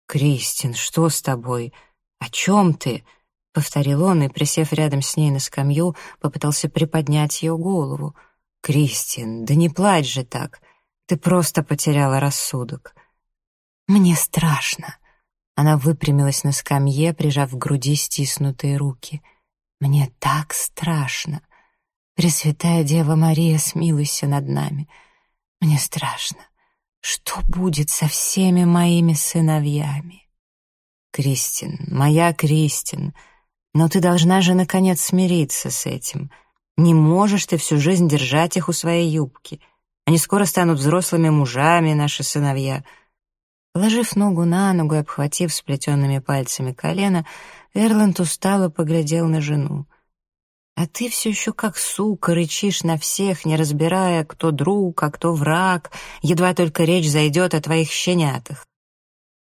«Кристин, что с тобой? О чем ты?» — повторил он и, присев рядом с ней на скамью, попытался приподнять ее голову. «Кристин, да не плачь же так. Ты просто потеряла рассудок». «Мне страшно». Она выпрямилась на скамье, прижав к груди стиснутые руки. «Мне так страшно. Пресвятая Дева Мария, смилуйся над нами. Мне страшно. Что будет со всеми моими сыновьями? Кристин, моя Кристин, но ты должна же наконец смириться с этим. Не можешь ты всю жизнь держать их у своей юбки. Они скоро станут взрослыми мужами, наши сыновья. Положив ногу на ногу и обхватив сплетенными пальцами колено, Эрланд устало поглядел на жену. А ты все еще как сука рычишь на всех, не разбирая, кто друг, а кто враг, едва только речь зайдет о твоих щенятах.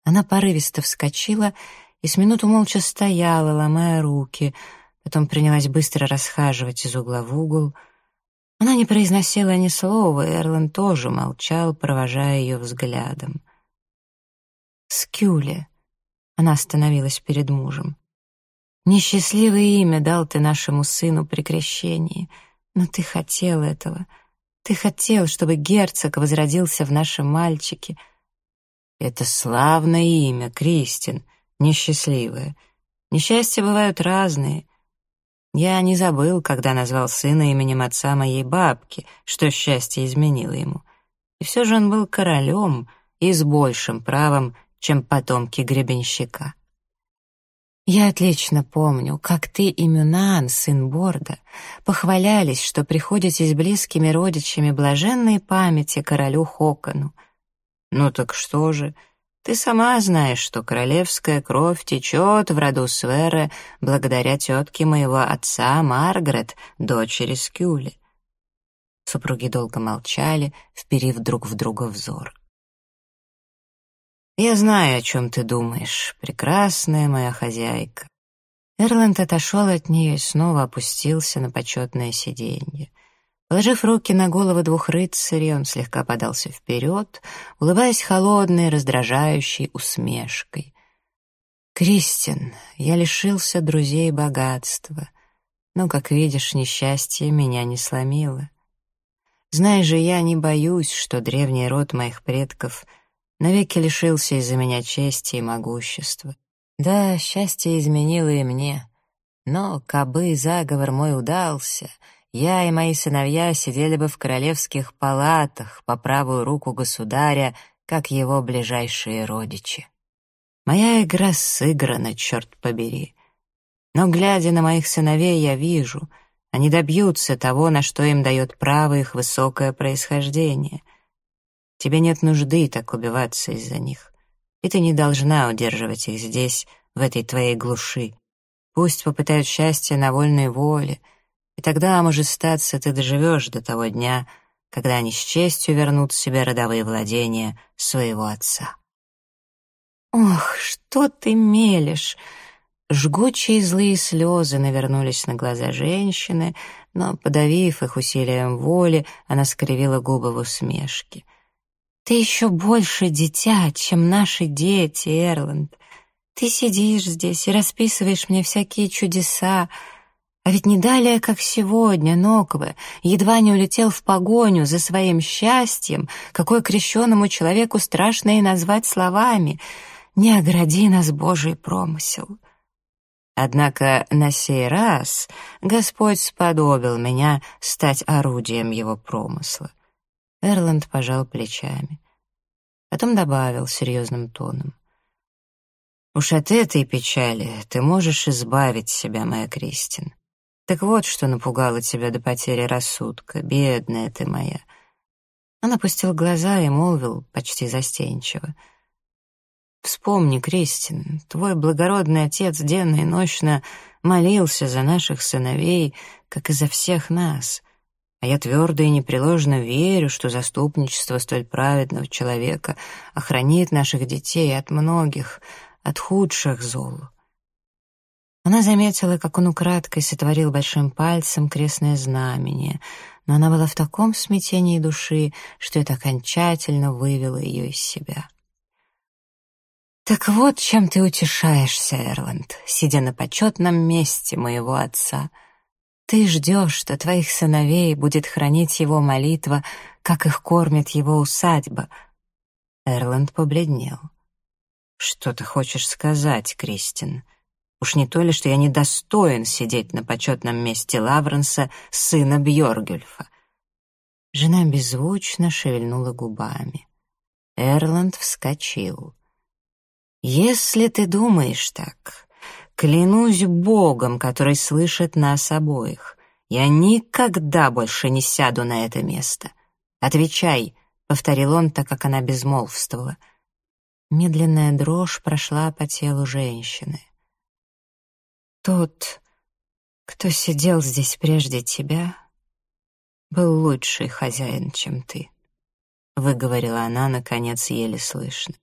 Она порывисто вскочила и с минуту молча стояла, ломая руки, потом принялась быстро расхаживать из угла в угол. Она не произносила ни слова, и Эрлан тоже молчал, провожая ее взглядом. «Скюле», — она остановилась перед мужем, Несчастливое имя дал ты нашему сыну при крещении, но ты хотел этого. Ты хотел, чтобы герцог возродился в нашем мальчике. Это славное имя, Кристин, несчастливое. Несчастья бывают разные. Я не забыл, когда назвал сына именем отца моей бабки, что счастье изменило ему. И все же он был королем и с большим правом, чем потомки гребенщика. Я отлично помню, как ты и Мюнан, сын Борда, похвалялись, что приходите с близкими родичами блаженной памяти королю Хокону. Ну так что же, ты сама знаешь, что королевская кровь течет в роду Сверы благодаря тетке моего отца Маргарет, дочери Скюли. Супруги долго молчали, вперив друг в друга взор. «Я знаю, о чем ты думаешь, прекрасная моя хозяйка». Эрланд отошел от нее и снова опустился на почетное сиденье. Положив руки на головы двух рыцарей, он слегка подался вперед, улыбаясь холодной, раздражающей усмешкой. «Кристин, я лишился друзей богатства, но, как видишь, несчастье меня не сломило. Знаешь же, я не боюсь, что древний род моих предков — навеки лишился из-за меня чести и могущества. Да, счастье изменило и мне. Но, кабы заговор мой удался, я и мои сыновья сидели бы в королевских палатах по правую руку государя, как его ближайшие родичи. Моя игра сыграна, черт побери. Но, глядя на моих сыновей, я вижу, они добьются того, на что им дает право их высокое происхождение — Тебе нет нужды так убиваться из-за них. И ты не должна удерживать их здесь, в этой твоей глуши. Пусть попытают счастье на вольной воле, и тогда, может статься, ты доживешь до того дня, когда они с честью вернут себе родовые владения своего отца. «Ох, что ты мелешь!» Жгучие злые слезы навернулись на глаза женщины, но, подавив их усилием воли, она скривила губы в усмешке. Ты еще больше дитя, чем наши дети, Эрланд. Ты сидишь здесь и расписываешь мне всякие чудеса, а ведь не далее, как сегодня, Нокве едва не улетел в погоню за своим счастьем, какое крещенному человеку страшно и назвать словами «Не огради нас, Божий промысел». Однако на сей раз Господь сподобил меня стать орудием его промысла. Эрланд пожал плечами. Потом добавил серьезным тоном. «Уж от этой печали ты можешь избавить себя, моя Кристин. Так вот, что напугало тебя до потери рассудка, бедная ты моя». Он опустил глаза и молвил почти застенчиво. «Вспомни, Кристин, твой благородный отец денно и ночно молился за наших сыновей, как и за всех нас. А я твердо и непреложно верю, что заступничество столь праведного человека охранит наших детей от многих, от худших зол. Она заметила, как он украдкой сотворил большим пальцем крестное знамение, но она была в таком смятении души, что это окончательно вывело ее из себя. «Так вот, чем ты утешаешься, Эрланд, сидя на почетном месте моего отца», ты ждешь, что твоих сыновей будет хранить его молитва, как их кормит его усадьба. Эрланд побледнел. Что ты хочешь сказать, Кристин? Уж не то ли, что я недостоин сидеть на почетном месте Лавренса, сына Бьоргюльфа? Жена беззвучно шевельнула губами. Эрланд вскочил. «Если ты думаешь так, клянусь Богом, который слышит нас обоих, я никогда больше не сяду на это место. Отвечай», — повторил он, так как она безмолвствовала. Медленная дрожь прошла по телу женщины. «Тот, кто сидел здесь прежде тебя, был лучший хозяин, чем ты», — выговорила она, наконец, еле слышно.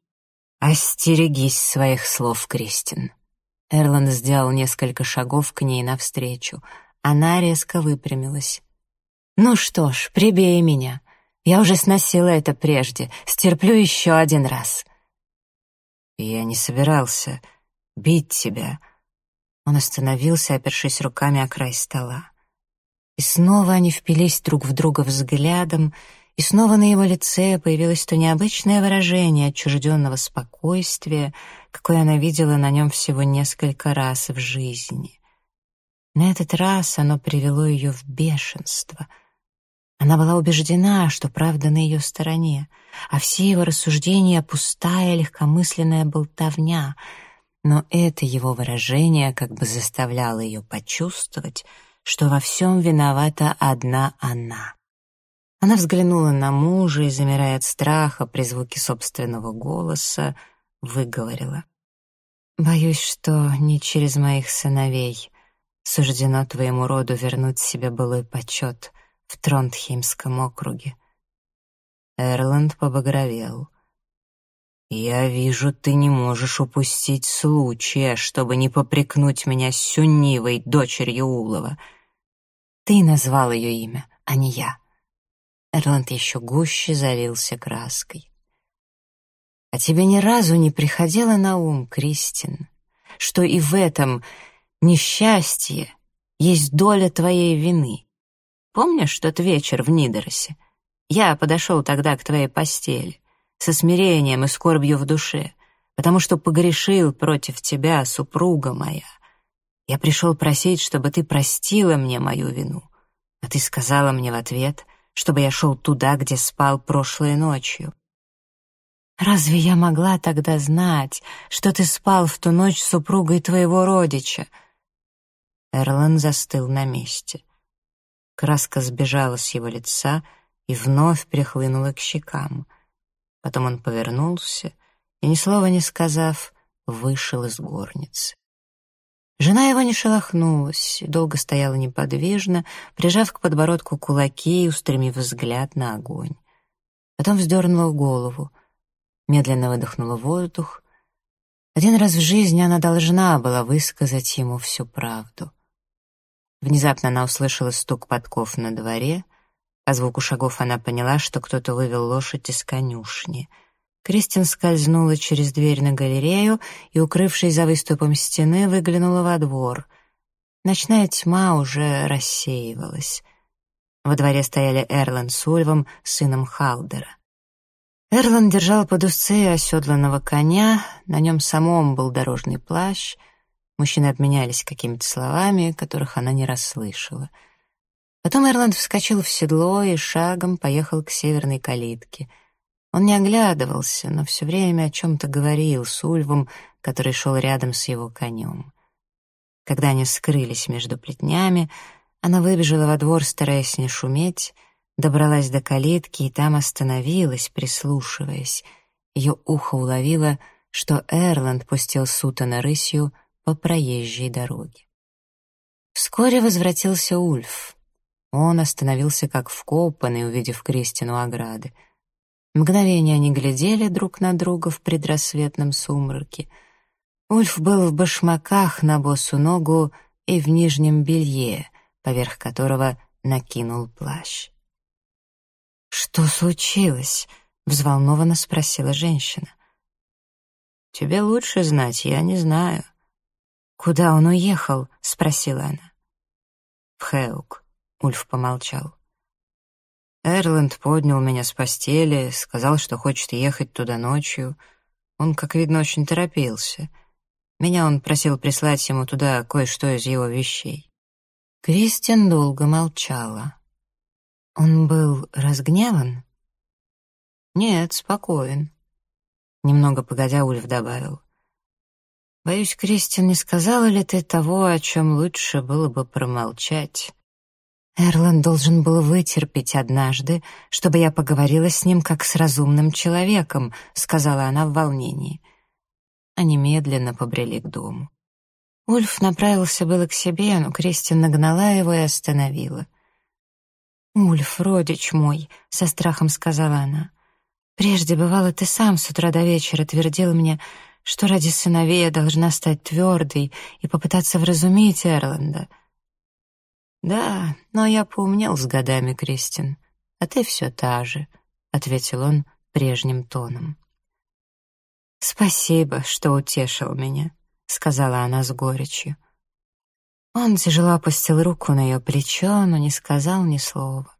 «Остерегись своих слов, Кристин». Эрланд сделал несколько шагов к ней навстречу. Она резко выпрямилась. «Ну что ж, прибей меня. Я уже сносила это прежде. Стерплю еще один раз». «Я не собирался бить тебя». Он остановился, опершись руками о край стола. И снова они впились друг в друга взглядом, и снова на его лице появилось то необычное выражение отчужденного спокойствия, какое она видела на нем всего несколько раз в жизни. На этот раз оно привело ее в бешенство. Она была убеждена, что правда на ее стороне, а все его рассуждения — пустая легкомысленная болтовня. Но это его выражение как бы заставляло ее почувствовать, что во всем виновата одна она. Она взглянула на мужа и, замирая от страха при звуке собственного голоса, выговорила. «Боюсь, что не через моих сыновей суждено твоему роду вернуть себе былой почет в Тронтхеймском округе». Эрланд побагровел. «Я вижу, ты не можешь упустить случая, чтобы не попрекнуть меня Сюннивой, дочерью Улова. Ты назвал ее имя, а не я». Эрланд еще гуще залился краской. «А тебе ни разу не приходило на ум, Кристин, что и в этом несчастье есть доля твоей вины? Помнишь тот вечер в Нидоросе? Я подошел тогда к твоей постели со смирением и скорбью в душе, потому что погрешил против тебя, супруга моя. Я пришел просить, чтобы ты простила мне мою вину, а ты сказала мне в ответ — чтобы я шел туда, где спал прошлой ночью. Разве я могла тогда знать, что ты спал в ту ночь с супругой твоего родича? Эрлан застыл на месте. Краска сбежала с его лица и вновь прихлынула к щекам. Потом он повернулся и, ни слова не сказав, вышел из горницы. Жена его не шелохнулась, долго стояла неподвижно, прижав к подбородку кулаки и устремив взгляд на огонь. Потом вздернула голову, медленно выдохнула воздух. Один раз в жизни она должна была высказать ему всю правду. Внезапно она услышала стук подков на дворе. По звуку шагов она поняла, что кто-то вывел лошадь из конюшни — Кристин скользнула через дверь на галерею и, укрывшись за выступом стены, выглянула во двор. Ночная тьма уже рассеивалась. Во дворе стояли Эрлан с Ульвом, сыном Халдера. Эрлан держал под узцы оседланного коня, на нем самом был дорожный плащ. Мужчины обменялись какими-то словами, которых она не расслышала. Потом Эрланд вскочил в седло и шагом поехал к северной калитке — он не оглядывался, но все время о чем-то говорил с Ульвом, который шел рядом с его конем. Когда они скрылись между плетнями, она выбежала во двор, стараясь не шуметь, добралась до калитки и там остановилась, прислушиваясь. Ее ухо уловило, что Эрланд пустил Сутана рысью по проезжей дороге. Вскоре возвратился Ульф. Он остановился как вкопанный, увидев Кристину ограды — Мгновение они глядели друг на друга в предрассветном сумраке. Ульф был в башмаках на босу ногу и в нижнем белье, поверх которого накинул плащ. «Что случилось?» — взволнованно спросила женщина. «Тебе лучше знать, я не знаю». «Куда он уехал?» — спросила она. «В Хеук», — Ульф помолчал. Эрланд поднял меня с постели, сказал, что хочет ехать туда ночью. Он, как видно, очень торопился. Меня он просил прислать ему туда кое-что из его вещей. Кристиан долго молчала. Он был разгневан? Нет, спокоен. Немного погодя, Ульф добавил. Боюсь, Кристин, не сказала ли ты того, о чем лучше было бы промолчать? Эрланд должен был вытерпеть однажды, чтобы я поговорила с ним как с разумным человеком, сказала она в волнении. Они медленно побрели к дому. Ульф направился было к себе, но Кристин нагнала его и остановила. «Ульф, родич мой», — со страхом сказала она, — «прежде, бывало, ты сам с утра до вечера твердил мне, что ради сыновей я должна стать твердой и попытаться вразумить Эрланда». «Да, но я поумнел с годами, Кристин, а ты все та же», — ответил он прежним тоном. «Спасибо, что утешил меня», — сказала она с горечью. Он тяжело опустил руку на ее плечо, но не сказал ни слова.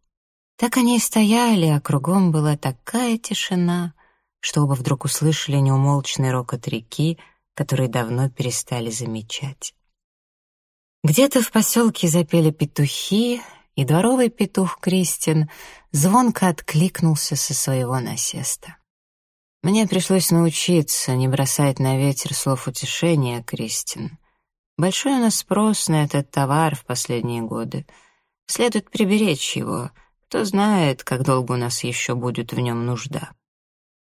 Так они и стояли, а кругом была такая тишина, что оба вдруг услышали неумолчный рокот реки, который давно перестали замечать. Где-то в поселке запели петухи, и дворовый петух Кристин звонко откликнулся со своего насеста. Мне пришлось научиться не бросать на ветер слов утешения, Кристин. Большой у нас спрос на этот товар в последние годы. Следует приберечь его. Кто знает, как долго у нас еще будет в нем нужда.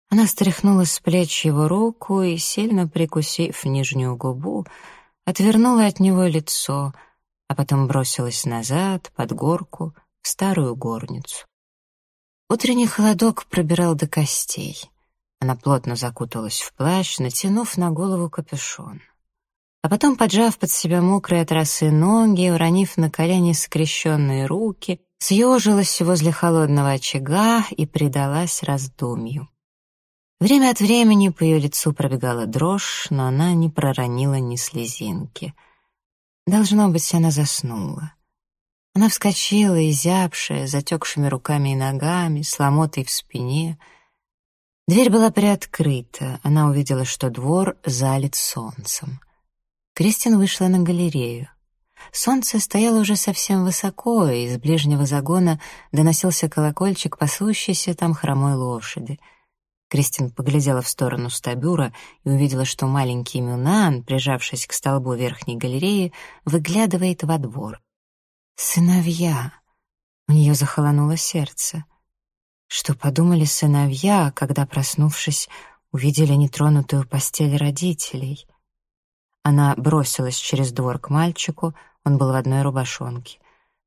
Она стряхнула с плеч его руку и, сильно прикусив нижнюю губу, отвернула от него лицо, а потом бросилась назад, под горку, в старую горницу. Утренний холодок пробирал до костей. Она плотно закуталась в плащ, натянув на голову капюшон а потом, поджав под себя мокрые от росы ноги, уронив на колени скрещенные руки, съежилась возле холодного очага и предалась раздумью. Время от времени по ее лицу пробегала дрожь, но она не проронила ни слезинки. Должно быть, она заснула. Она вскочила, изябшая, затекшими руками и ногами, с ломотой в спине. Дверь была приоткрыта, она увидела, что двор залит солнцем. Кристин вышла на галерею. Солнце стояло уже совсем высоко, и из ближнего загона доносился колокольчик пасущейся там хромой лошади. Кристин поглядела в сторону стабюра и увидела, что маленький Мюнан, прижавшись к столбу верхней галереи, выглядывает во двор. «Сыновья!» У нее захолонуло сердце. Что подумали сыновья, когда, проснувшись, увидели нетронутую постель родителей? Она бросилась через двор к мальчику, он был в одной рубашонке.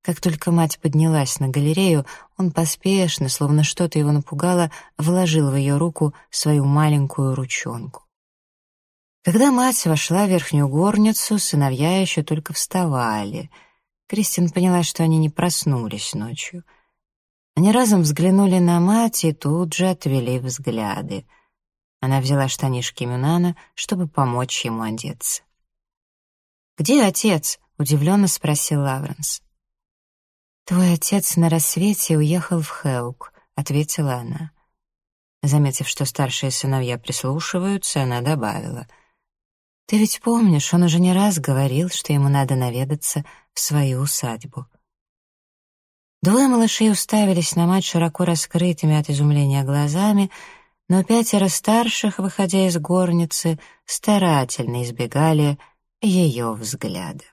Как только мать поднялась на галерею, он поспешно, словно что-то его напугало, вложил в ее руку свою маленькую ручонку. Когда мать вошла в верхнюю горницу, сыновья еще только вставали. Кристин поняла, что они не проснулись ночью. Они разом взглянули на мать и тут же отвели взгляды. Она взяла штанишки Мюнана, чтобы помочь ему одеться. «Где отец?» — удивленно спросил Лавренс. «Твой отец на рассвете уехал в Хелк», — ответила она. Заметив, что старшие сыновья прислушиваются, она добавила. «Ты ведь помнишь, он уже не раз говорил, что ему надо наведаться в свою усадьбу». Двое малышей уставились на мать широко раскрытыми от изумления глазами, но пятеро старших, выходя из горницы, старательно избегали ее взгляда.